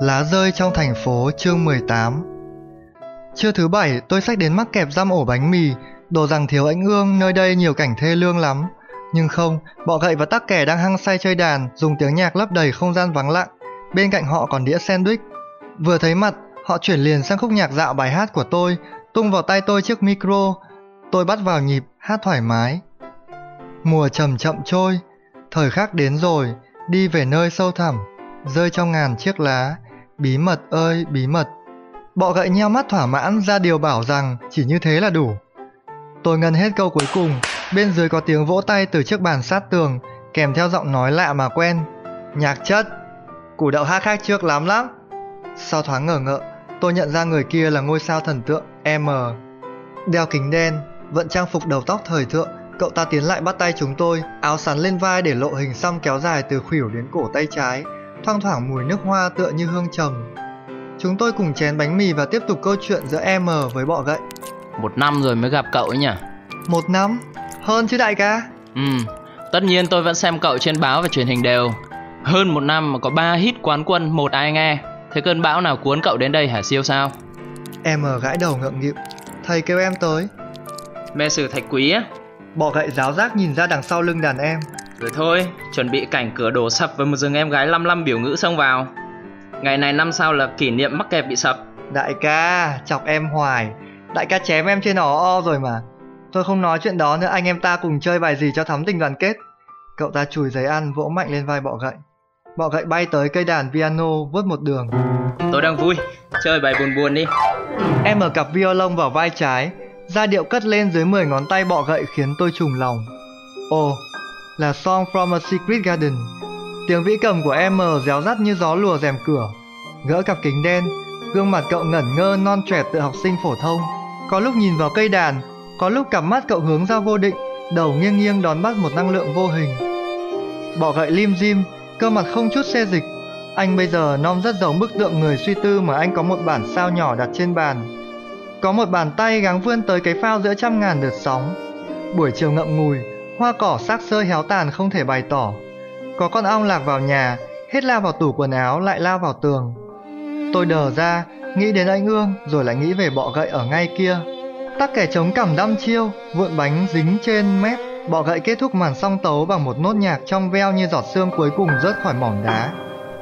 Lá rơi trong thành phố chương 18 Trưa thứ bảy tôi xách đến mắc kẹp giam ổ bánh mì Đồ rằng thiếu anh ương nơi đây nhiều cảnh thê lương lắm. Nhưng không, bọ gậy và tắc kẻ đang hăng say chơi đàn Dùng tiếng nhạc lấp đầy không gian vắng lặng. Bên cạnh họ còn đĩa sandwich. Vừa thấy mặt, họ chuyển liền sang khúc nhạc dạo bài hát của tôi Tung vào tay tôi chiếc micro. Tôi bắt vào nhịp, hát thoải mái. Mùa chậm chậm trôi Thời khắc đến rồi, đi về nơi sâu thẳm Rơi trong ngàn chiếc lá. Bí mật ơi, bí mật. Bọ gậy nheo mắt thỏa mãn ra điều bảo rằng chỉ như thế là đủ. Tôi ngân hết câu cuối cùng, Bên dưới có tiếng vỗ tay từ chiếc bàn sát tường, Kèm theo giọng nói lạ mà quen. Nhạc chất. Củ đậu hát khác trước lắm lắm. Sau thoáng ngờ ngợ, Tôi nhận ra người kia là ngôi sao thần tượng M. Đeo kính đen, Vận trang phục đầu tóc thời thượng, Cậu ta tiến lại bắt tay chúng tôi, Áo sắn lên vai để lộ hình xăm kéo dài từ khuỷu đến cổ tay trái. Thoang thoảng mùi nước hoa tựa như hương trầm. Chúng tôi cùng chén bánh mì và tiếp tục câu chuyện giữa em với bọ gậy. Một năm rồi mới gặp cậu ấy nhỉ? Một năm? Hơn chứ đại ca. Ừ, tất nhiên tôi vẫn xem cậu trên báo và truyền hình đều. Hơn một năm mà có ba hit quán quân, một ai nghe. Thế cơn bão nào cuốn cậu đến đây hả siêu sao? Em gãi đầu ngượng nghịu. Thầy kêu em tới. Mê sử thạch quý á. Bọ gậy giáo giác nhìn ra đằng sau lưng đàn em Rồi thôi, chuẩn bị cảnh cửa đổ sập với một rừng em gái lăm lăm biểu ngữ xông vào. Ngày này năm sau là kỷ niệm mắc kẹp bị sập. Đại ca, chọc em hoài. Đại ca chém em trên ó o rồi mà. Tôi không nói chuyện đó nữa anh em ta cùng chơi bài gì cho thắm tình đoàn kết. Cậu ta chùi giấy ăn vỗ mạnh lên vai bọ gậy. Bọ gậy bay tới cây đàn piano vút một đường. Tôi đang vui, chơi bài buồn buồn đi. Em ở cặp violon vào vai trái. Giai điệu cất lên dưới 10 ngón tay bọ gậy khiến tôi trùng lòng. Ồ, là Song from a Secret Garden. Tiếng vĩ cầm của em réo rắt như gió lùa rèm cửa. Gỡ cặp kính đen, Gương mặt cậu ngẩn ngơ, non trẻ tự học sinh phổ thông. Có lúc nhìn vào cây đàn, Có lúc cặp mắt cậu hướng ra vô định, Đầu nghiêng nghiêng đón bắt một năng lượng vô hình. Bỏ gậy lim dim, Cơ mặt không chút xe dịch. Anh bây giờ non rất giống bức tượng người suy tư Mà anh có một bản sao nhỏ đặt trên bàn. Có một bàn tay gắng vươn tới cái phao giữa trăm ngàn đợt sóng. Buổi chiều ngậm ngùi Hoa cỏ xác sơ héo tàn không thể bày tỏ. Có con ong lạc vào nhà, Hết lao vào tủ quần áo, lại lao vào tường. Tôi đờ ra, Nghĩ đến anh Ương, Rồi lại nghĩ về bọ gậy ở ngay kia. Tắc kẻ chống cằm đăm chiêu Vụn bánh dính trên mép. Bọ gậy kết thúc màn song tấu bằng một nốt nhạc trong veo như giọt sương cuối cùng rớt khỏi mỏm đá.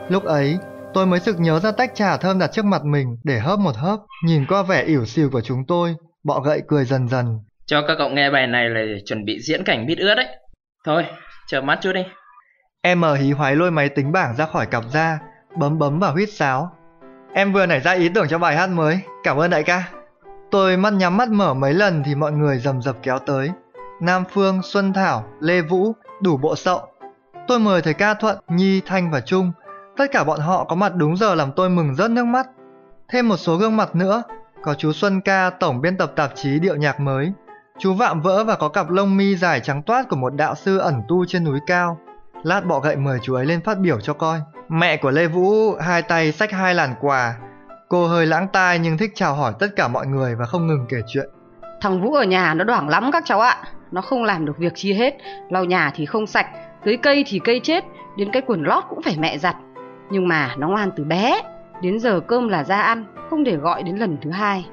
Lúc ấy, tôi mới sực nhớ ra tách trà thơm đặt trước mặt mình để hớp một hớp. Nhìn qua vẻ ỉu xìu của chúng tôi, Bọ gậy cười dần dần. Cho các cậu nghe bài này là chuẩn bị diễn cảnh bít ướt đấy. Thôi, chờ mắt chút đi. Em mở hí hoái lôi máy tính bảng ra khỏi cặp ra, Bấm bấm vào huýt sáo. Em vừa nảy ra ý tưởng cho bài hát mới. Cảm ơn đại ca. Tôi mắt nhắm mắt mở mấy lần thì mọi người rầm rập kéo tới. Nam Phương, Xuân Thảo, Lê Vũ, đủ bộ sậu. Tôi mời thầy ca Thuận, Nhi, Thanh và Trung. Tất cả bọn họ có mặt đúng giờ làm tôi mừng rớt nước mắt. Thêm một số gương mặt nữa. Có chú Xuân Ca, tổng biên tập tạp chí điệu nhạc mới. Chú Vạm Vỡ và có cặp lông mi dài trắng toát của một đạo sư ẩn tu trên núi cao. Lát bọ gậy mời chú ấy lên phát biểu cho coi. Mẹ của Lê Vũ, hai tay xách hai làn quà. Cô hơi lãng tai nhưng thích chào hỏi tất cả mọi người và không ngừng kể chuyện. Thằng Vũ ở nhà nó đoảng lắm các cháu ạ. Nó không làm được việc chi hết. Lau nhà thì không sạch, Tưới cây thì cây chết, Đến cái quần lót cũng phải mẹ giặt. Nhưng mà nó ngoan từ bé, Đến giờ cơm là ra ăn, Không để gọi đến lần thứ hai.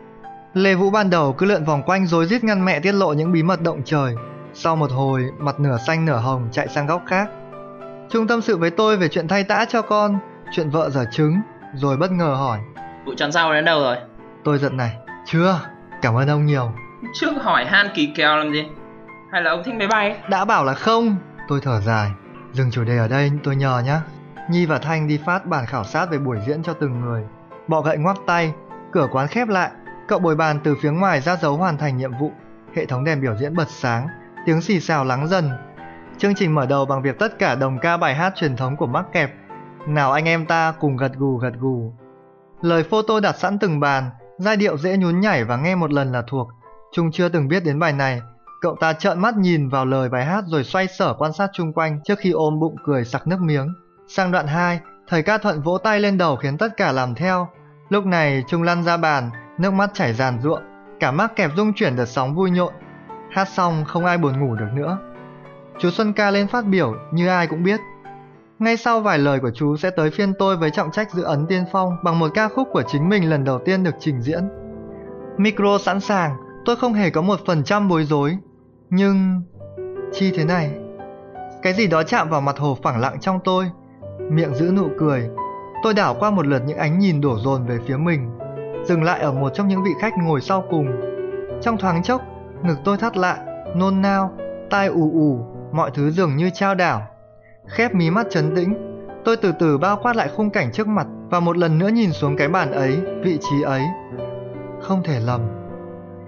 Lê Vũ ban đầu cứ lượn vòng quanh rối rít ngăn mẹ tiết lộ những bí mật động trời. Sau một hồi mặt nửa xanh nửa hồng chạy sang góc khác. Trung tâm sự với tôi về chuyện thay tã cho con Chuyện vợ dở trứng Rồi bất ngờ hỏi. Vụ chăn rau đến đâu rồi? Tôi giận này. Chưa Cảm ơn ông nhiều. Trước hỏi han kỳ kèo làm gì? Hay là ông thích máy bay? Đã bảo là không. Tôi thở dài. Dừng chủ đề ở đây tôi nhờ nhá. Nhi và Thanh đi phát bản khảo sát về buổi diễn cho từng người. Bọ gậy ngoắc tay Cửa quán khép lại Cậu bồi bàn từ phía ngoài ra dấu hoàn thành nhiệm vụ. Hệ thống đèn biểu diễn bật sáng Tiếng xì xào lắng dần. Chương trình mở đầu bằng việc tất cả đồng ca bài hát truyền thống của mắc kẹp. Nào anh em ta cùng gật gù gật gù. Lời photo đặt sẵn từng bàn Giai điệu dễ nhún nhảy và nghe một lần là thuộc. Trung chưa từng biết đến bài này. Cậu ta trợn mắt nhìn vào lời bài hát rồi xoay sở quan sát chung quanh trước khi ôm bụng cười sặc nước miếng. Sang đoạn 2, thầy ca thuận vỗ tay lên đầu khiến tất cả làm theo. Lúc này Trung lăn ra bàn, nước mắt chảy ràn ruộng, cả mắt kẹp rung chuyển đợt sóng vui nhộn. Hát xong không ai buồn ngủ được nữa. Chú Xuân ca lên phát biểu như ai cũng biết. Ngay sau vài lời của chú sẽ tới phiên tôi với trọng trách giữ ấn tiên phong bằng một ca khúc của chính mình lần đầu tiên được trình diễn. Micro sẵn sàng, tôi không hề có một phần trăm bối rối. Nhưng... Chi thế này? Cái gì đó chạm vào mặt hồ phẳng lặng trong tôi. Miệng giữ nụ cười. Tôi đảo qua một lượt những ánh nhìn đổ dồn về phía mình. Dừng lại ở một trong những vị khách ngồi sau cùng. Trong thoáng chốc, ngực tôi thắt lại, nôn nao, tai ù ù, mọi thứ dường như trao đảo. Khép mí mắt trấn tĩnh, tôi từ từ bao quát lại khung cảnh trước mặt và một lần nữa nhìn xuống cái bàn ấy, vị trí ấy. Không thể lầm.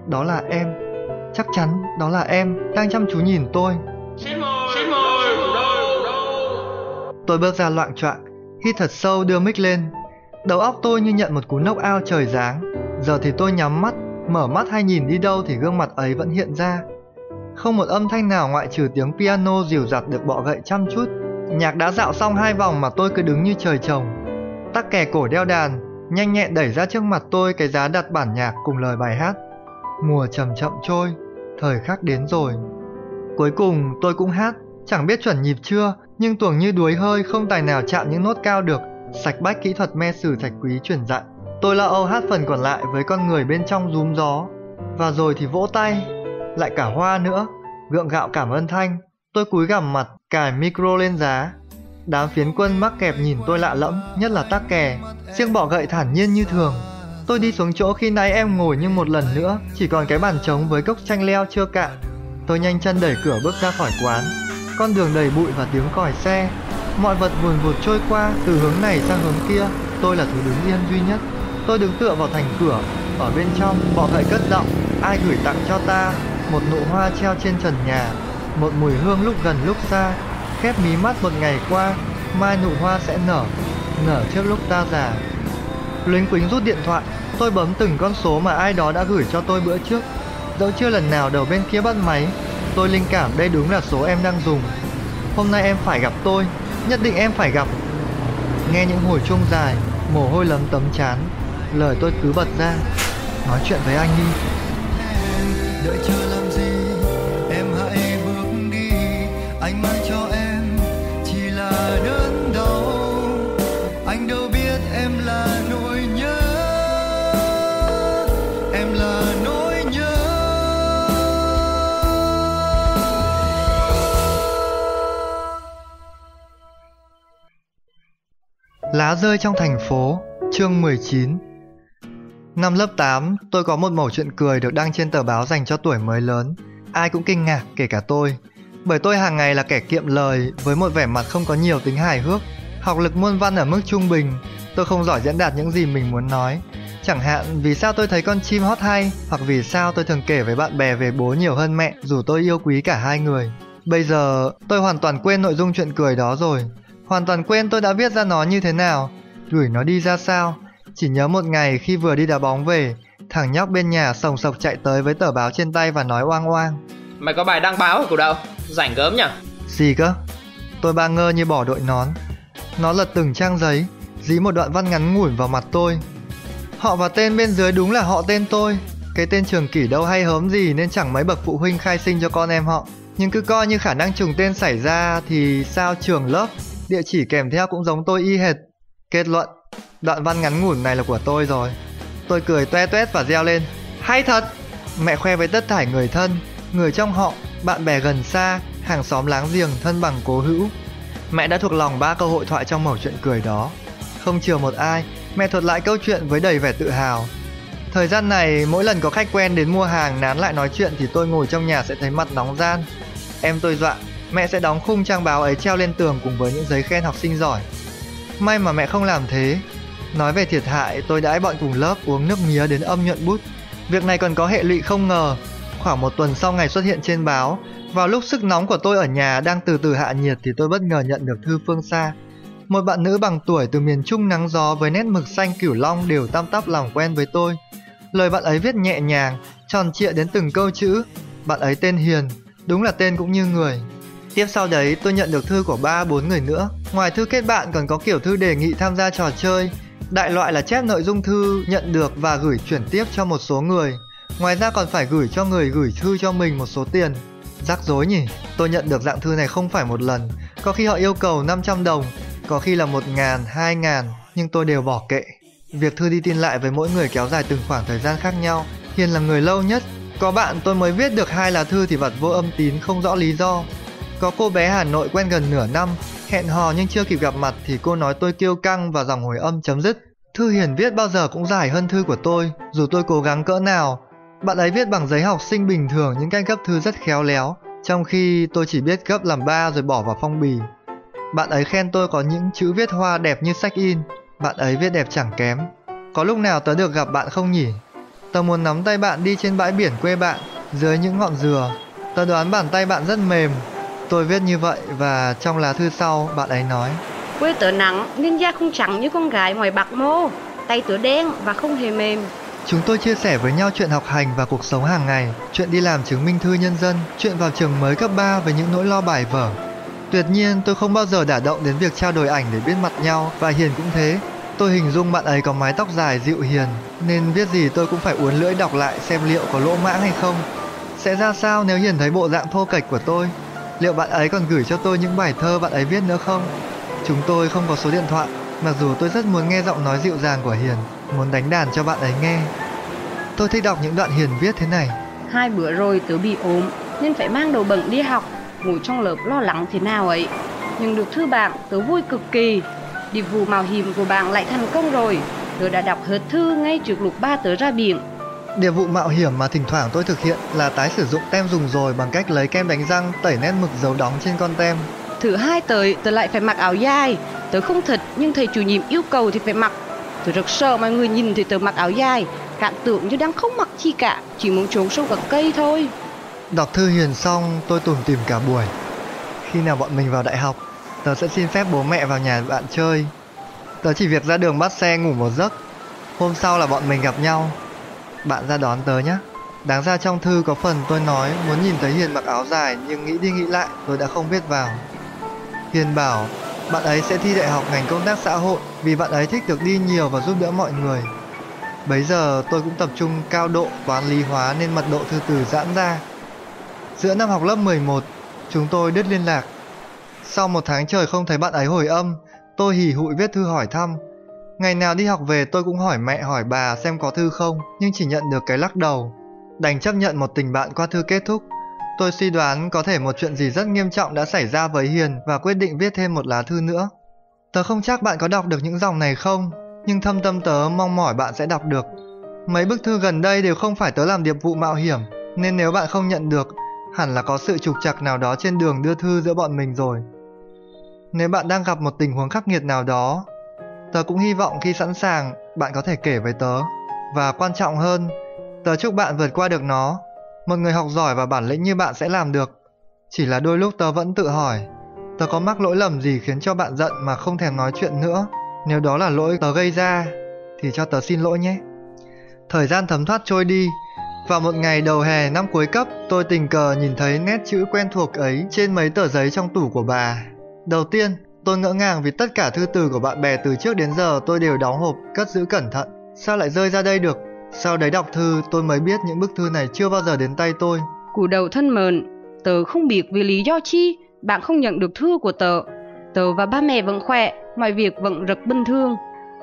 Đó là em. Chắc chắn đó là em đang chăm chú nhìn tôi. Xin mời, xin mời, đâu, đâu. Tôi bước ra loạn choạng, hít thật sâu đưa mic lên. Đầu óc tôi như nhận một cú nốc ao trời giáng. Giờ thì tôi nhắm mắt, mở mắt hay nhìn đi đâu thì gương mặt ấy vẫn hiện ra. Không một âm thanh nào ngoại trừ tiếng piano dìu dặt được bọ gậy chăm chút. Nhạc đã dạo xong hai vòng mà tôi cứ đứng như trời trồng. Tắc kè cổ đeo đàn, nhanh nhẹn đẩy ra trước mặt tôi cái giá đặt bản nhạc cùng lời bài hát. Mùa chậm chậm trôi, thời khắc đến rồi. Cuối cùng tôi cũng hát, chẳng biết chuẩn nhịp chưa, nhưng tuồng như đuối hơi không tài nào chạm những nốt cao được. Sạch bách kỹ thuật me sử thạch quý truyền dặn. Tôi lo âu hát phần còn lại với con người bên trong rúm gió. Và rồi thì vỗ tay, lại cả hoa nữa. Gượng gạo cảm ơn Thanh, tôi cúi gằm mặt, cài micro lên giá. Đám phiến quân mắc kẹp nhìn tôi lạ lẫm, nhất là tắc kè. Siêng bỏ gậy thản nhiên như thường. Tôi đi xuống chỗ khi nãy em ngồi nhưng một lần nữa, chỉ còn cái bàn trống với cốc chanh leo chưa cạn. Tôi nhanh chân đẩy cửa bước ra khỏi quán. Con đường đầy bụi và tiếng còi xe. Mọi vật vùn vụt trôi qua từ hướng này sang hướng kia. Tôi là thứ đứng yên duy nhất. Tôi đứng tựa vào thành cửa. Ở bên trong, bọ gậy cất giọng. Ai gửi tặng cho ta? Một nụ hoa treo trên trần nhà. Một mùi hương lúc gần lúc xa. Khép mí mắt một ngày qua, mai nụ hoa sẽ nở. Nở trước lúc ta già. Lính quính rút điện thoại, tôi bấm từng con số mà ai đó đã gửi cho tôi bữa trước. Dẫu chưa lần nào đầu bên kia bắt máy, tôi linh cảm đây đúng là số em đang dùng. Hôm nay em phải gặp tôi, nhất định em phải gặp. Nghe những hồi chuông dài, mồ hôi lấm tấm chán, lời tôi cứ bật ra. Nói chuyện với anh đi. Đợi chờ làm gì, em hãy bước đi, anh mang cho em Lá rơi trong thành phố, chương 19 Năm lớp 8, tôi có một mẩu chuyện cười được đăng trên tờ báo dành cho tuổi mới lớn. Ai cũng kinh ngạc, kể cả tôi. Bởi tôi hàng ngày là kẻ kiệm lời, với một vẻ mặt không có nhiều tính hài hước. Học lực môn văn ở mức trung bình, tôi không giỏi diễn đạt những gì mình muốn nói. Chẳng hạn vì sao tôi thấy con chim hót hay, hoặc vì sao tôi thường kể với bạn bè về bố nhiều hơn mẹ, dù tôi yêu quý cả hai người. Bây giờ, tôi hoàn toàn quên nội dung chuyện cười đó rồi. Hoàn toàn quên tôi đã viết ra nó như thế nào, gửi nó đi ra sao. Chỉ nhớ một ngày khi vừa đi đá bóng về, thằng nhóc bên nhà sồng sộc chạy tới với tờ báo trên tay và nói oang oang. Mày có bài đăng báo ở cụ đâu? Rảnh gớm nhỉ? Gì cơ? Tôi ba ngơ như bỏ đội nón. Nó lật từng trang giấy, dí một đoạn văn ngắn ngủn vào mặt tôi. Họ và tên bên dưới đúng là họ tên tôi. Cái tên trường kỷ đâu hay hớm gì nên chẳng mấy bậc phụ huynh khai sinh cho con em họ. Nhưng cứ coi như khả năng trùng tên xảy ra thì sao trường lớp, địa chỉ kèm theo cũng giống tôi y hệt. Kết luận, đoạn văn ngắn ngủn này là của tôi rồi. Tôi cười toe toét và reo lên. Hay thật! Mẹ khoe với tất thải người thân, người trong họ, bạn bè gần xa, hàng xóm láng giềng thân bằng cố hữu. Mẹ đã thuộc lòng ba câu hội thoại trong mẩu chuyện cười đó. Không chừa một ai, mẹ thuật lại câu chuyện với đầy vẻ tự hào. Thời gian này, mỗi lần có khách quen đến mua hàng nán lại nói chuyện thì tôi ngồi trong nhà sẽ thấy mặt nóng gian. Em tôi dọa, mẹ sẽ đóng khung trang báo ấy treo lên tường cùng với những giấy khen học sinh giỏi. May mà mẹ không làm thế. Nói về thiệt hại, tôi đãi bọn cùng lớp uống nước mía đến âm nhuận bút. Việc này còn có hệ lụy không ngờ. Khoảng một tuần sau ngày xuất hiện trên báo, vào lúc sức nóng của tôi ở nhà đang từ từ hạ nhiệt thì tôi bất ngờ nhận được thư phương xa. Một bạn nữ bằng tuổi từ miền Trung nắng gió với nét mực xanh cửu long đều tam tắp làm quen với tôi. Lời bạn ấy viết nhẹ nhàng, tròn trịa đến từng câu chữ. Bạn ấy tên Hiền, đúng là tên cũng như người. Tiếp sau đấy tôi nhận được thư của ba bốn người nữa. Ngoài thư kết bạn còn có kiểu thư đề nghị tham gia trò chơi. Đại loại là chép nội dung thư nhận được và gửi chuyển tiếp cho một số người. Ngoài ra còn phải gửi cho người gửi thư cho mình một số tiền. Rắc rối nhỉ, tôi nhận được dạng thư này không phải một lần, Có khi họ yêu cầu 500 đồng, có khi là 1 ngàn, 2 ngàn, nhưng tôi đều bỏ kệ. Việc thư đi tin lại với mỗi người kéo dài từng khoảng thời gian khác nhau. Hiền là người lâu nhất. Có bạn tôi mới viết được hai lá thư thì vặt vô âm tín không rõ lý do. Có cô bé Hà Nội quen gần nửa năm, hẹn hò nhưng chưa kịp gặp mặt thì cô nói tôi kiêu căng và dòng hồi âm chấm dứt. Thư Hiền viết bao giờ cũng dài hơn thư của tôi, dù tôi cố gắng cỡ nào. Bạn ấy viết bằng giấy học sinh bình thường những cách gấp thư rất khéo léo, trong khi tôi chỉ biết gấp làm ba rồi bỏ vào phong bì. Bạn ấy khen tôi có những chữ viết hoa đẹp như sách in, bạn ấy viết đẹp chẳng kém. Có lúc nào tớ được gặp bạn không nhỉ? Tớ muốn nắm tay bạn đi trên bãi biển quê bạn, dưới những ngọn dừa. Tớ đoán bàn tay bạn rất mềm. Tôi viết như vậy và trong lá thư sau bạn ấy nói Quê tớ nắng nên da không trắng như con gái ngoài bạc mô Tay tớ đen và không hề mềm Chúng tôi chia sẻ với nhau chuyện học hành và cuộc sống hàng ngày, chuyện đi làm chứng minh thư nhân dân, chuyện vào trường mới cấp 3 với những nỗi lo bài vở. Tuyệt nhiên, tôi không bao giờ đả động đến việc trao đổi ảnh để biết mặt nhau và Hiền cũng thế. Tôi hình dung bạn ấy có mái tóc dài dịu hiền, nên viết gì tôi cũng phải uốn lưỡi đọc lại xem liệu có lỗ mãng hay không. Sẽ ra sao nếu Hiền thấy bộ dạng thô kệch của tôi? Liệu bạn ấy còn gửi cho tôi những bài thơ bạn ấy viết nữa không? Chúng tôi không có số điện thoại, mặc dù tôi rất muốn nghe giọng nói dịu dàng của Hiền, muốn đánh đàn cho bạn ấy nghe. Tôi thích đọc những đoạn Hiền viết thế này. Hai bữa rồi tớ bị ốm nên phải mang đồ bẩn đi học, ngủ trong lớp lo lắng thế nào ấy. Nhưng được thư bạn tớ vui cực kỳ. Điệp vụ mạo hiểm của bạn lại thành công rồi. Tớ đã đọc hết thư ngay trước lúc ba tớ ra biển. Điệp vụ mạo hiểm mà thỉnh thoảng tôi thực hiện là tái sử dụng tem dùng rồi bằng cách lấy kem đánh răng tẩy nét mực dấu đóng trên con tem. Thứ hai tới, tớ lại phải mặc áo dài. Tớ không thật, nhưng thầy chủ nhiệm yêu cầu thì phải mặc. Tớ rất sợ mọi người nhìn thì tớ mặc áo dài, cảm tưởng như đang không mặc chi cả, chỉ muốn trốn sâu vào cây thôi. Đọc thư Hiền xong, tôi tủm tìm cả buổi. Khi nào bọn mình vào đại học, tớ sẽ xin phép bố mẹ vào nhà bạn chơi. Tớ chỉ việc ra đường bắt xe ngủ một giấc. Hôm sau là bọn mình gặp nhau. Bạn ra đón tớ nhé. Đáng ra trong thư có phần tôi nói muốn nhìn thấy Hiền mặc áo dài nhưng nghĩ đi nghĩ lại tôi đã không viết vào. Hiền bảo bạn ấy sẽ thi đại học ngành công tác xã hội vì bạn ấy thích được đi nhiều và giúp đỡ mọi người. Bấy giờ tôi cũng tập trung cao độ toán lý hóa nên mật độ thư từ giãn ra. Giữa năm học lớp 11, chúng tôi đứt liên lạc. Sau một tháng trời không thấy bạn ấy hồi âm, tôi hỉ hụi viết thư hỏi thăm. Ngày nào đi học về tôi cũng hỏi mẹ hỏi bà xem có thư không, nhưng chỉ nhận được cái lắc đầu. Đành chấp nhận một tình bạn qua thư kết thúc. Tôi suy đoán có thể một chuyện gì rất nghiêm trọng đã xảy ra với Hiền và quyết định viết thêm một lá thư nữa. Tớ không chắc bạn có đọc được những dòng này không, nhưng thâm tâm tớ mong mỏi bạn sẽ đọc được. Mấy bức thư gần đây đều không phải tớ làm điệp vụ mạo hiểm, nên nếu bạn không nhận được, hẳn là có sự trục trặc nào đó trên đường đưa thư giữa bọn mình rồi. Nếu bạn đang gặp một tình huống khắc nghiệt nào đó, tớ cũng hy vọng khi sẵn sàng bạn có thể kể với tớ. Và quan trọng hơn, tớ chúc bạn vượt qua được nó. Một người học giỏi và bản lĩnh như bạn sẽ làm được. Chỉ là đôi lúc tớ vẫn tự hỏi, tớ có mắc lỗi lầm gì khiến cho bạn giận mà không thèm nói chuyện nữa. Nếu đó là lỗi tớ gây ra, thì cho tớ xin lỗi nhé. Thời gian thấm thoát trôi đi, vào một ngày đầu hè năm cuối cấp, tôi tình cờ nhìn thấy nét chữ quen thuộc ấy trên mấy tờ giấy trong tủ của bà. Đầu tiên, tôi ngỡ ngàng vì tất cả thư từ của bạn bè từ trước đến giờ tôi đều đóng hộp, cất giữ cẩn thận. Sao lại rơi ra đây được? Sau đấy đọc thư, tôi mới biết những bức thư này chưa bao giờ đến tay tôi. Củ đầu thân mờn, tớ không biết vì lý do chi bạn không nhận được thư của tớ. Tớ và ba mẹ vẫn khỏe, mọi việc vẫn rất bình thường.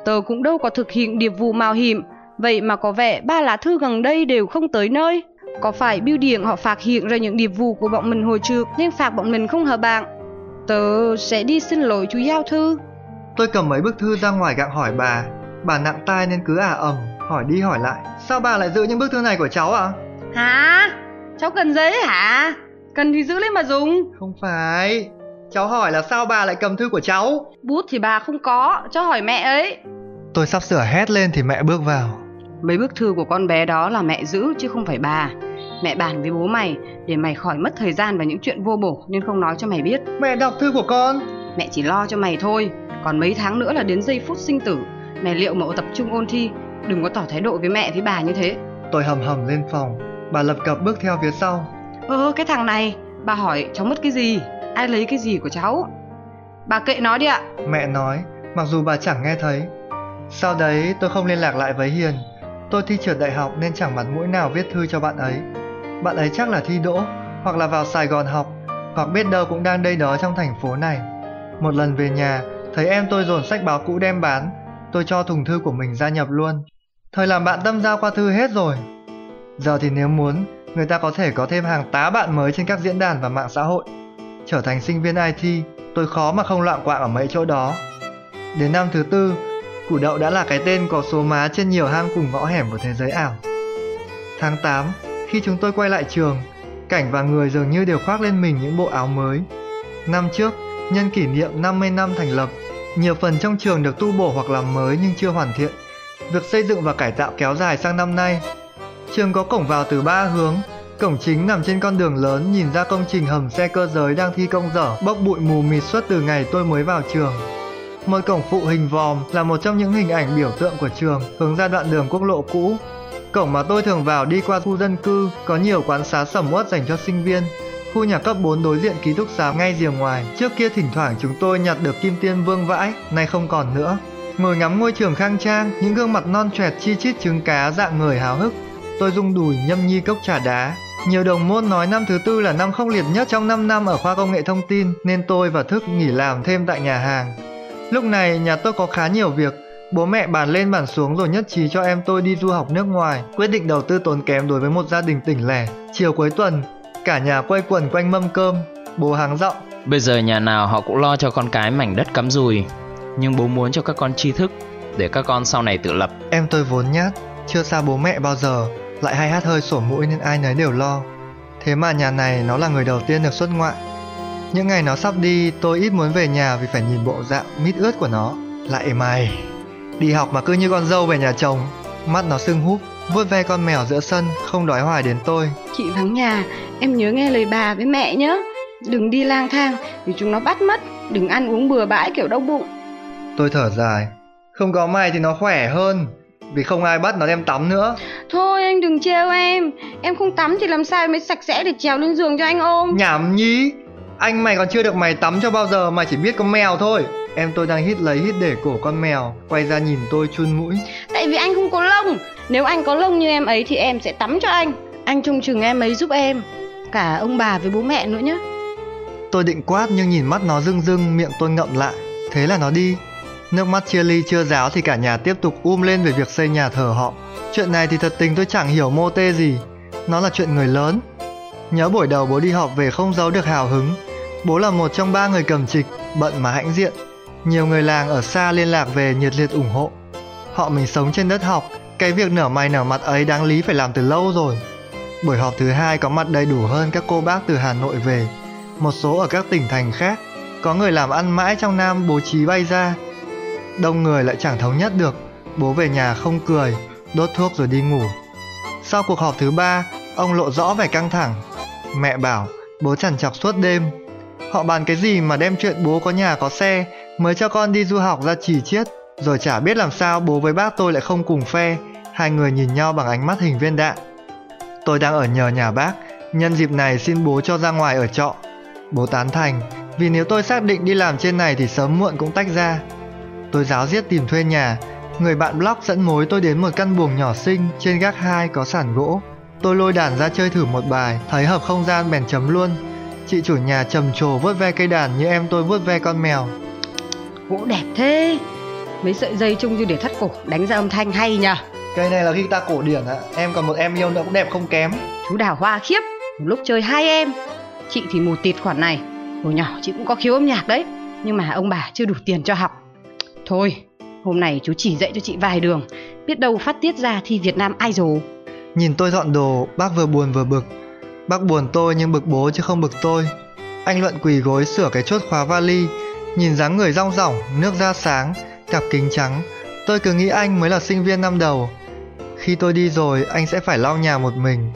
Tớ cũng đâu có thực hiện điệp vụ mạo hiểm, vậy mà có vẻ ba lá thư gần đây đều không tới nơi. Có phải bưu điện họ phạt hiện ra những điệp vụ của bọn mình hồi trước nên phạt bọn mình không hả bạn? Tớ sẽ đi xin lỗi chú giao thư. Tôi cầm mấy bức thư ra ngoài gặng hỏi bà. Bà nặng tai nên cứ à ầm, hỏi đi hỏi lại. Sao bà lại giữ những bức thư này của cháu ạ? À? Hả? Cháu cần giấy hả? Cần thì giữ lấy mà dùng. Không phải, Cháu hỏi là sao bà lại cầm thư của cháu Bút thì bà không có Cháu hỏi mẹ ấy Tôi sắp sửa hét lên thì mẹ bước vào Mấy bức thư của con bé đó là mẹ giữ chứ không phải bà Mẹ bàn với bố mày Để mày khỏi mất thời gian vào những chuyện vô bổ Nên không nói cho mày biết. Mẹ đọc thư của con. Mẹ chỉ lo cho mày thôi. Còn mấy tháng nữa là đến giây phút sinh tử. Mày liệu mẫu tập trung ôn thi? Đừng có tỏ thái độ với mẹ với bà như thế. Tôi hầm hầm lên phòng. Bà lập cập bước theo phía sau. Ơ cái thằng này. Bà hỏi cháu mất cái gì? Ai lấy cái gì của cháu? Bà kệ nó đi ạ. Mẹ nói mặc dù bà chẳng nghe thấy. Sau đấy tôi không liên lạc lại với hiền. Tôi thi trượt đại học nên chẳng mặt mũi nào viết thư cho bạn ấy bạn ấy chắc là thi đỗ hoặc là vào sài gòn học hoặc biết đâu cũng đang đây đó trong thành phố này Một lần về nhà, thấy em tôi dồn sách báo cũ đem bán, tôi cho thùng thư của mình gia nhập luôn. Thời làm bạn tâm giao qua thư hết rồi. Giờ thì nếu muốn, người ta có thể có thêm hàng tá bạn mới trên các diễn đàn và mạng xã hội. Trở thành sinh viên IT, tôi khó mà không loạn quạng ở mấy chỗ đó. Đến năm thứ tư, củ đậu đã là cái tên có số má trên nhiều hang cùng ngõ hẻm của thế giới ảo. Tháng 8, khi chúng tôi quay lại trường, cảnh và người dường như đều khoác lên mình những bộ áo mới. Năm trước, nhân kỷ niệm 50 năm thành lập, nhiều phần trong trường được tu bổ hoặc làm mới nhưng chưa hoàn thiện. Việc xây dựng và cải tạo kéo dài sang năm nay. Trường có cổng vào từ ba hướng, Cổng chính nằm trên con đường lớn nhìn ra công trình hầm xe cơ giới đang thi công dở, bốc bụi mù mịt suốt từ ngày tôi mới vào trường. Một cổng phụ hình vòm là một trong những hình ảnh biểu tượng của trường hướng ra đoạn đường quốc lộ cũ. Cổng mà tôi thường vào đi qua khu dân cư có nhiều quán xá sầm uất dành cho sinh viên. Khu nhà cấp 4 đối diện ký túc xá ngay rìa ngoài. Trước kia thỉnh thoảng chúng tôi nhặt được kim tiên vương vãi, nay không còn nữa. Ngồi ngắm ngôi trường khang trang, những gương mặt non trẻ chi chít trứng cá dạng người háo hức. Tôi rung đùi nhâm nhi cốc trà đá, nhiều đồng môn nói năm thứ tư là năm khốc liệt nhất trong 5 năm ở khoa công nghệ thông tin nên tôi và Thức nghỉ làm thêm tại nhà hàng. Lúc này nhà tôi có khá nhiều việc, bố mẹ bàn lên bàn xuống rồi nhất trí cho em tôi đi du học nước ngoài, quyết định đầu tư tốn kém đối với một gia đình tỉnh lẻ. Chiều cuối tuần, cả nhà quay quần quanh mâm cơm, bố háng giọng. Bây giờ nhà nào họ cũng lo cho con cái mảnh đất cắm rùi, nhưng bố muốn cho các con tri thức để các con sau này tự lập. Em tôi vốn nhát, chưa xa bố mẹ bao giờ, lại hay hát hơi sổ mũi nên ai nấy đều lo. Thế mà nhà này nó là người đầu tiên được xuất ngoại. Những ngày nó sắp đi, tôi ít muốn về nhà vì phải nhìn bộ dạng mít ướt của nó. Lại mày, đi học mà cứ như con dâu về nhà chồng, mắt nó sưng húp, vuốt ve con mèo giữa sân, không đói hoài đến tôi. Chị vắng nhà, em nhớ nghe lời bà với mẹ nhé. Đừng đi lang thang vì chúng nó bắt mất, đừng ăn uống bừa bãi kiểu đau bụng. Tôi thở dài, không có mày thì nó khỏe hơn vì không ai bắt nó đem tắm nữa Thôi anh đừng trêu em Em không tắm thì làm sao mới sạch sẽ để trèo lên giường cho anh ôm Nhảm nhí Anh mày còn chưa được mày tắm cho bao giờ Mày chỉ biết có mèo thôi. Em tôi đang hít lấy hít để cổ con mèo Quay ra nhìn tôi chun mũi. Tại vì anh không có lông. Nếu anh có lông như em ấy thì em sẽ tắm cho anh. Anh trông chừng em ấy giúp em Cả ông bà với bố mẹ nữa nhé Tôi định quát nhưng nhìn mắt nó rưng rưng Miệng tôi ngậm lại. Thế là nó đi. Nước mắt chia ly chưa ráo thì cả nhà tiếp tục um lên về việc xây nhà thờ họ. Chuyện này thì thật tình tôi chẳng hiểu mô tê gì. Nó là chuyện người lớn. Nhớ buổi đầu bố đi học về không giấu được hào hứng. Bố là một trong ba người cầm trịch, bận mà hãnh diện. Nhiều người làng ở xa liên lạc về nhiệt liệt ủng hộ. Họ mình sống trên đất học, cái việc nở mày nở mặt ấy đáng lý phải làm từ lâu rồi. Buổi họp thứ hai có mặt đầy đủ hơn các cô bác từ Hà Nội về, một số ở các tỉnh thành khác. Có người làm ăn mãi trong Nam bố trí bay ra, Đông người lại chẳng thống nhất được, bố về nhà không cười, đốt thuốc rồi đi ngủ. Sau cuộc họp thứ ba, ông lộ rõ vẻ căng thẳng. Mẹ bảo, bố chẳng chọc suốt đêm. Họ bàn cái gì mà đem chuyện bố có nhà có xe, mới cho con đi du học ra chỉ chiết, rồi chả biết làm sao bố với bác tôi lại không cùng phe, hai người nhìn nhau bằng ánh mắt hình viên đạn. Tôi đang ở nhờ nhà bác, nhân dịp này xin bố cho ra ngoài ở trọ. Bố tán thành, vì nếu tôi xác định đi làm trên này thì sớm muộn cũng tách ra. Tôi giáo diết tìm thuê nhà, người bạn blog dẫn mối tôi đến một căn buồng nhỏ xinh, trên gác hai có sàn gỗ. Tôi lôi đàn ra chơi thử một bài, thấy hợp không gian bèn chấm luôn. Chị chủ nhà trầm trồ vớt ve cây đàn như em tôi vớt ve con mèo. Gỗ đẹp thế, mấy sợi dây trông như để thắt cổ, đánh ra âm thanh hay nhờ. Cây này là guitar cổ điển ạ, em còn một em yêu nữa cũng đẹp không kém. Chú đào hoa khiếp, một lúc chơi hai em. Chị thì mù tịt khoản này, hồi nhỏ chị cũng có khiếu âm nhạc đấy, nhưng mà ông bà chưa đủ tiền cho học Thôi, hôm nay chú chỉ dạy cho chị vài đường, biết đâu phát tiết ra thi Việt Nam Idol. Nhìn tôi dọn đồ, bác vừa buồn vừa bực. Bác buồn tôi nhưng bực bố chứ không bực tôi. Anh Luận quỳ gối sửa cái chốt khóa vali, nhìn dáng người rong rỏng, nước da sáng, cặp kính trắng. Tôi cứ nghĩ anh mới là sinh viên năm đầu. Khi tôi đi rồi, anh sẽ phải lau nhà một mình.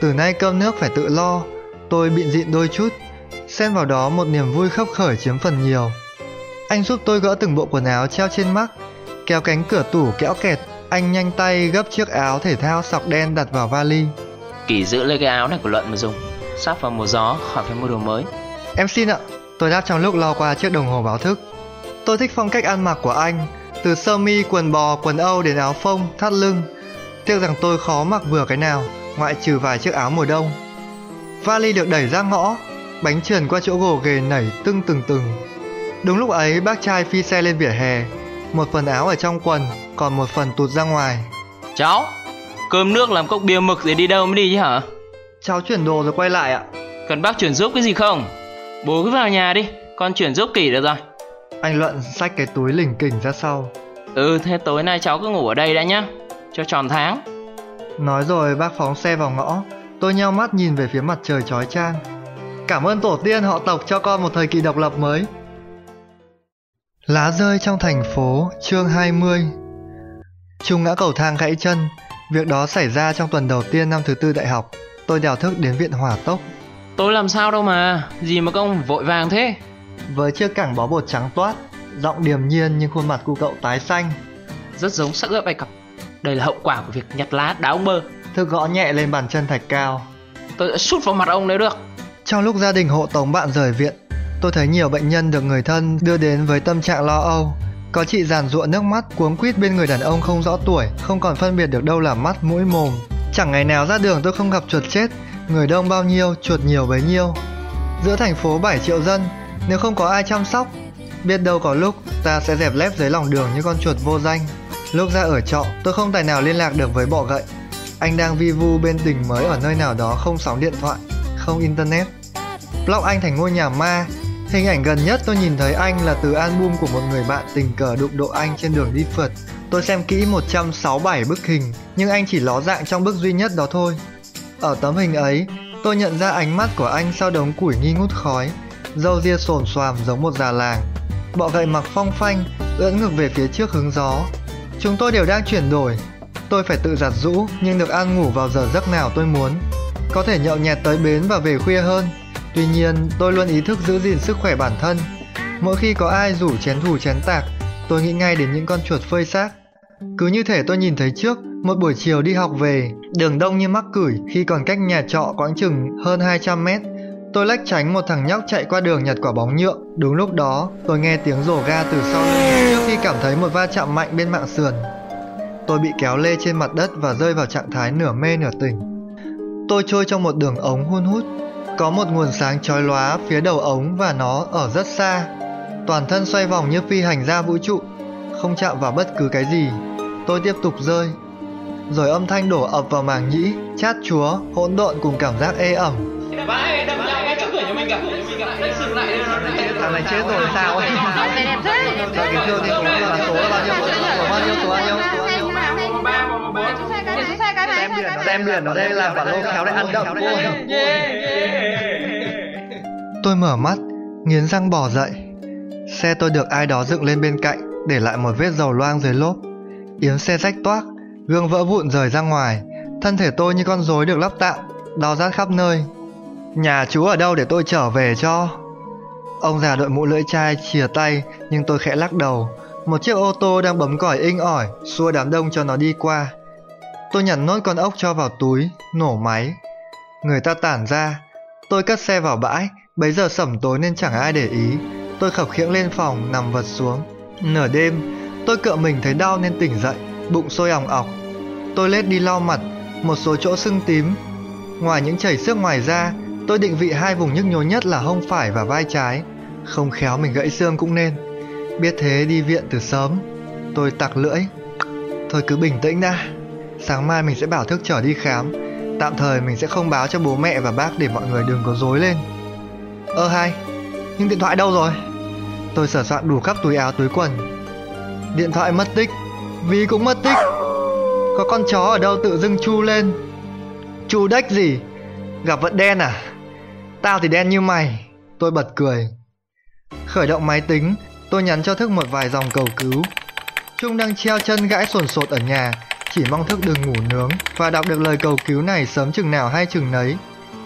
Từ nay cơm nước phải tự lo. Tôi bịn dịn đôi chút. Xen vào đó một niềm vui khấp khởi chiếm phần nhiều. Anh giúp tôi gỡ từng bộ quần áo treo trên mắt, kéo cánh cửa tủ kẽo kẹt, anh nhanh tay gấp chiếc áo thể thao sọc đen đặt vào vali. Kỳ giữ lấy cái áo này của Luận mà dùng, sắp vào mùa gió khỏi phải mua đồ mới. Em xin ạ, tôi đáp trong lúc lo qua chiếc đồng hồ báo thức. Tôi thích phong cách ăn mặc của anh, từ sơ mi, quần bò, quần âu đến áo phông, thắt lưng. Tiếc rằng tôi khó mặc vừa cái nào, ngoại trừ vài chiếc áo mùa đông. Vali được đẩy ra ngõ, bánh trườn qua chỗ gồ ghề nảy tưng từng từng Đúng lúc ấy bác trai phi xe lên vỉa hè Một phần áo ở trong quần Còn một phần tụt ra ngoài Cháu, cơm nước làm cốc bia mực để đi đâu mới đi chứ hả? Cháu chuyển đồ rồi quay lại ạ Cần bác chuyển giúp cái gì không? Bố cứ vào nhà đi, con chuyển giúp kỷ được rồi. Anh Luận xách cái túi lỉnh kỉnh ra sau Ừ, thế tối nay cháu cứ ngủ ở đây đã nhá, cho tròn tháng. Nói rồi bác phóng xe vào ngõ Tôi nheo mắt nhìn về phía mặt trời chói chang Cảm ơn tổ tiên họ tộc cho con một thời kỳ độc lập mới Lá rơi trong thành phố, chương 20 Trung ngã cầu thang gãy chân Việc đó xảy ra trong tuần đầu tiên năm thứ tư đại học Tôi đèo thức đến viện hỏa tốc Tôi làm sao đâu mà, gì mà công vội vàng thế? Với chiếc cẳng bó bột trắng toát Giọng điềm nhiên nhưng khuôn mặt của cậu tái xanh Rất giống sắc ướp Ai Cập. Đây là hậu quả của việc nhặt lá đá ông bơ. Thức gõ nhẹ lên bàn chân thạch cao Tôi đã sút vào mặt ông nếu được. Trong lúc gia đình hộ tống bạn rời viện Tôi thấy nhiều bệnh nhân được người thân đưa đến với tâm trạng lo âu. Có chị giàn ruộng nước mắt cuống quýt bên người đàn ông không rõ tuổi Không còn phân biệt được đâu là mắt mũi mồm. Chẳng ngày nào ra đường tôi không gặp chuột chết Người đông bao nhiêu, chuột nhiều bấy nhiêu. Giữa thành phố 7 triệu dân Nếu không có ai chăm sóc Biết đâu có lúc ta sẽ dẹp lép dưới lòng đường như con chuột vô danh. Lúc ra ở trọ tôi không tài nào liên lạc được với bọ gậy. Anh đang vi vu bên tỉnh mới ở nơi nào đó không sóng điện thoại, không internet. Block anh thành ngôi nhà ma Hình ảnh gần nhất tôi nhìn thấy anh là từ album của một người bạn tình cờ đụng độ anh trên đường đi phượt. Tôi xem kỹ 167 bức hình, Nhưng anh chỉ ló dạng trong bức duy nhất đó thôi. Ở tấm hình ấy, Tôi nhận ra ánh mắt của anh sau đống củi nghi ngút khói. Dâu ria xồm xoàm giống một già làng. Bọ gậy mặc phong phanh, Ưỡn ngược về phía trước hướng gió. Chúng tôi đều đang chuyển đổi. Tôi phải tự giặt rũ, Nhưng được ăn ngủ vào giờ giấc nào tôi muốn. Có thể nhậu nhẹt tới bến và về khuya hơn. Tuy nhiên, tôi luôn ý thức giữ gìn sức khỏe bản thân. Mỗi khi có ai rủ chén thù chén tạc, Tôi nghĩ ngay đến những con chuột phơi xác. Cứ như thể tôi nhìn thấy trước, Một buổi chiều đi học về, Đường đông như mắc cửi, Khi còn cách nhà trọ quãng chừng hơn 200 mét, Tôi lách tránh một thằng nhóc chạy qua đường nhặt quả bóng nhựa. Đúng lúc đó, tôi nghe tiếng rổ ga từ sau lưng Trước khi cảm thấy một va chạm mạnh bên mạng sườn. Tôi bị kéo lê trên mặt đất và rơi vào trạng thái nửa mê nửa tỉnh. Tôi trôi trong một đường ống hun hút. Có một nguồn sáng chói lóa phía đầu ống và nó ở rất xa Toàn thân xoay vòng như phi hành ra vũ trụ Không chạm vào bất cứ cái gì Tôi tiếp tục rơi Rồi âm thanh đổ ập vào màng nhĩ Chát chúa, hỗn độn cùng cảm giác ê ẩm Thằng này chết rồi sao ấy cái thương thì Xem biển ở đây là quả lô khéo để ăn đậm cô Tôi mở mắt Nghiến răng bỏ dậy. Xe tôi được ai đó dựng lên bên cạnh Để lại một vết dầu loang dưới lốp. Yếm xe rách toác Gương vỡ vụn rời ra ngoài. Thân thể tôi như con rối được lắp tạm Đau rát khắp nơi. Nhà chú ở đâu để tôi trở về cho? Ông già đội mũ lưỡi chai chìa tay Nhưng tôi khẽ lắc đầu. Một chiếc ô tô đang bấm còi inh ỏi Xua đám đông cho nó đi qua Tôi nhặt nốt con ốc cho vào túi, Nổ máy. Người ta tản ra. Tôi cất xe vào bãi. Bấy giờ sẩm tối nên chẳng ai để ý. Tôi khập khiễng lên phòng, nằm vật xuống. Nửa đêm, Tôi cựa mình thấy đau nên tỉnh dậy, Bụng sôi ỏng ọc. Tôi lết đi lau mặt, Một số chỗ sưng tím. Ngoài những chảy xước ngoài da, Tôi định vị hai vùng nhức nhối nhất là hông phải và vai trái. Không khéo mình gãy xương cũng nên. Biết thế đi viện từ sớm. Tôi tặc lưỡi. Thôi cứ bình tĩnh đã. Sáng mai mình sẽ bảo thức trở đi khám. Tạm thời mình sẽ không báo cho bố mẹ và bác để mọi người đừng có dối lên. Ơ hay, Nhưng điện thoại đâu rồi? Tôi sửa soạn đủ khắp túi áo, túi quần. Điện thoại mất tích Ví cũng mất tích. Có con chó ở đâu tự dưng chu lên? Chu đếch gì? Gặp vận đen à? Tao thì đen như mày. Tôi bật cười. Khởi động máy tính, Tôi nhắn cho Thức một vài dòng cầu cứu. Trung đang treo chân gãi sồn sột ở nhà. Chỉ mong Thức đừng ngủ nướng Và đọc được lời cầu cứu này sớm chừng nào hay chừng nấy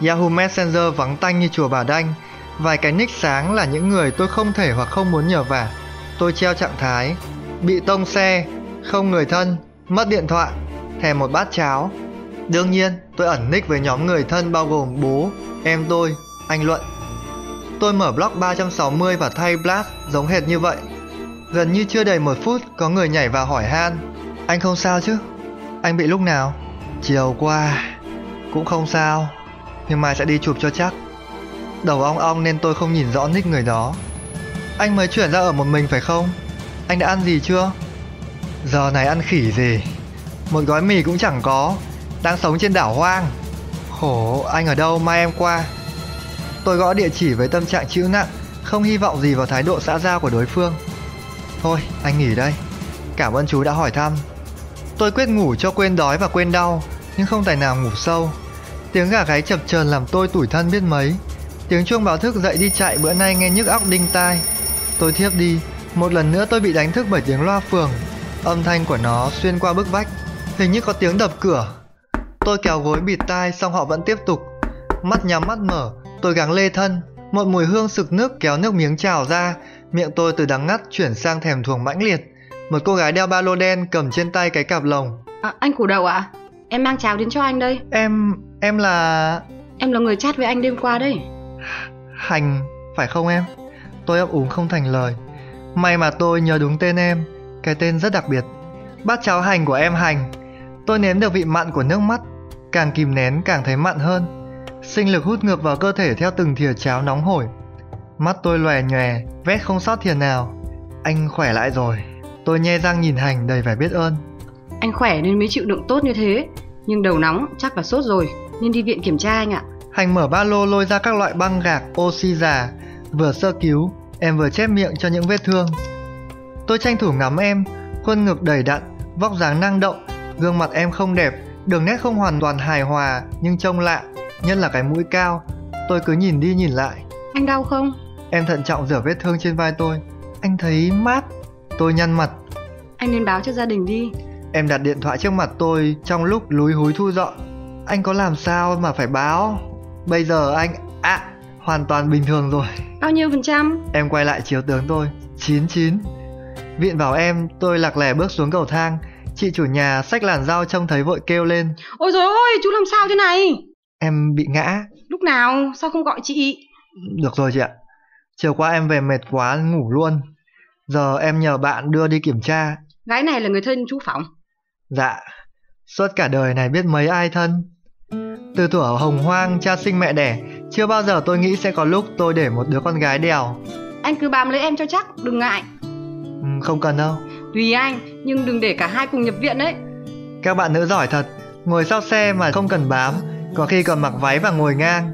Yahoo Messenger vắng tanh như chùa bà đanh Vài cái nick sáng là những người tôi không thể hoặc không muốn nhờ vả Tôi treo trạng thái Bị tông xe Không người thân Mất điện thoại Thèm một bát cháo Đương nhiên, tôi ẩn nick với nhóm người thân bao gồm bố, em tôi, anh Luận. Tôi mở block 360 và thay blast giống hệt như vậy. Gần như chưa đầy một phút có người nhảy vào hỏi han. Anh không sao chứ? Anh bị lúc nào? Chiều qua. Cũng không sao. Nhưng mai sẽ đi chụp cho chắc. Đầu ong ong nên tôi không nhìn rõ nick người đó. Anh mới chuyển ra ở một mình phải không? Anh đã ăn gì chưa? Giờ này ăn khỉ gì? Một gói mì cũng chẳng có Đang sống trên đảo hoang Khổ, anh ở đâu mai em qua Tôi gõ địa chỉ với tâm trạng chịu nặng Không hy vọng gì vào thái độ xã giao của đối phương Thôi, anh nghỉ đây Cảm ơn chú đã hỏi thăm Tôi quyết ngủ cho quên đói và quên đau, Nhưng không tài nào ngủ sâu. Tiếng gà gáy chập chờn làm tôi tủi thân biết mấy. Tiếng chuông báo thức dậy đi chạy bữa nay nghe nhức óc đinh tai. Tôi thiếp đi, Một lần nữa tôi bị đánh thức bởi tiếng loa phường. Âm thanh của nó xuyên qua bức vách, Hình như có tiếng đập cửa. Tôi kéo gối bịt tai xong họ vẫn tiếp tục. Mắt nhắm mắt mở, Tôi gắng lê thân. Một mùi hương sực nước kéo nước miếng trào ra, Miệng tôi từ đắng ngắt chuyển sang thèm thuồng mãnh liệt. Một cô gái đeo ba lô đen cầm trên tay cái cặp lồng À, anh củ đậu ạ? À? Em mang cháo đến cho anh đây. Em... em là... Em là người chat với anh đêm qua đấy. Hành, phải không em? Tôi ấp úng không thành lời. May mà tôi nhớ đúng tên em, cái tên rất đặc biệt. Bát cháo hành của em Hành. Tôi nếm được vị mặn của nước mắt, càng kìm nén càng thấy mặn hơn. Sinh lực hút ngược vào cơ thể theo từng thìa cháo nóng hổi. Mắt tôi lòe nhòe, vét không sót thìa nào. Anh khỏe lại rồi. Tôi nhe răng nhìn Hành đầy vẻ biết ơn. Anh khỏe nên mới chịu đựng tốt như thế. Nhưng đầu nóng chắc là sốt rồi, nên đi viện kiểm tra anh ạ. Hành mở ba lô lôi ra các loại băng gạc, oxy già, vừa sơ cứu, em vừa chép miệng cho những vết thương. Tôi tranh thủ ngắm em, khuôn ngực đầy đặn, vóc dáng năng động, gương mặt em không đẹp, đường nét không hoàn toàn hài hòa nhưng trông lạ, nhất là cái mũi cao. Tôi cứ nhìn đi nhìn lại. Anh đau không? Em thận trọng rửa vết thương trên vai tôi. Anh thấy mát. Tôi nhăn mặt. Anh nên báo cho gia đình đi. Em đặt điện thoại trước mặt tôi trong lúc lúi húi thu dọn. Anh có làm sao mà phải báo? Bây giờ anh... À, hoàn toàn bình thường rồi. Bao nhiêu phần trăm? Em quay lại chiếu tướng tôi. 99. Viện bảo em, tôi lạc lẻ bước xuống cầu thang. Chị chủ nhà xách làn dao trông thấy vội kêu lên. Ôi rồi ôi, chú làm sao thế này? Em bị ngã. Lúc nào? Sao không gọi chị? Được rồi chị ạ. Chiều qua em về mệt quá ngủ luôn. Giờ em nhờ bạn đưa đi kiểm tra. Gái này là người thân chú Phỏng. Dạ, suốt cả đời này biết mấy ai thân. Từ thuở hồng hoang cha sinh mẹ đẻ, chưa bao giờ tôi nghĩ sẽ có lúc tôi để một đứa con gái đèo. Anh cứ bám lấy em cho chắc, đừng ngại. Ừ, không cần đâu. Tùy anh, nhưng đừng để cả hai cùng nhập viện đấy. Các bạn nữ giỏi thật, ngồi sau xe mà không cần bám, có khi còn mặc váy và ngồi ngang.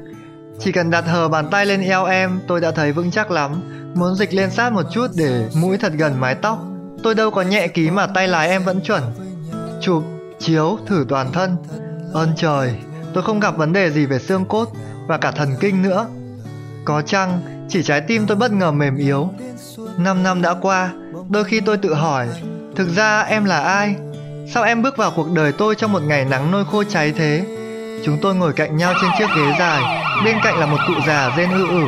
Chỉ cần đặt hờ bàn tay lên eo em, tôi đã thấy vững chắc lắm. Muốn dịch lên sát một chút để mũi thật gần mái tóc. Tôi đâu có nhẹ ký mà tay lái em vẫn chuẩn. Chụp, chiếu, thử toàn thân. Ơn trời, tôi không gặp vấn đề gì về xương cốt và cả thần kinh nữa. Có chăng, chỉ trái tim tôi bất ngờ mềm yếu. Năm năm đã qua, đôi khi tôi tự hỏi, thực ra em là ai? Sao em bước vào cuộc đời tôi trong một ngày nắng nôi khô cháy thế? Chúng tôi ngồi cạnh nhau trên chiếc ghế dài, bên cạnh là một cụ già rên ư ử,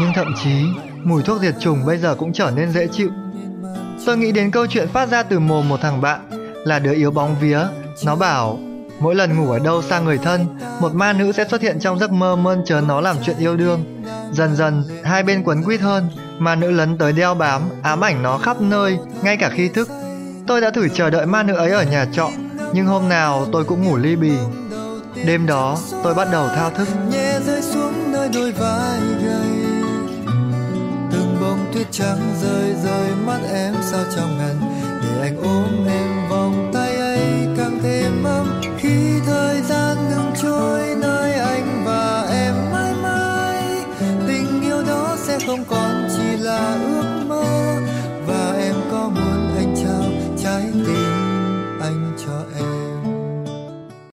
nhưng thậm chí mùi thuốc diệt trùng bây giờ cũng trở nên dễ chịu. Tôi nghĩ đến câu chuyện phát ra từ mồm một thằng bạn là đứa yếu bóng vía. Nó bảo mỗi lần ngủ ở đâu xa người thân, một ma nữ sẽ xuất hiện trong giấc mơ mơn trớn nó làm chuyện yêu đương. Dần dần, hai bên quấn quýt hơn, ma nữ lấn tới đeo bám, ám ảnh nó khắp nơi, ngay cả khi thức. Tôi đã thử chờ đợi ma nữ ấy ở nhà trọ, nhưng hôm nào tôi cũng ngủ ly bì. Đêm đó, tôi bắt đầu thao thức. Nhẹ rơi xuống nơi đôi vai gầy tuyết trắng rơi rơi mắt em sao trong ngần? Để anh ôm em vòng tay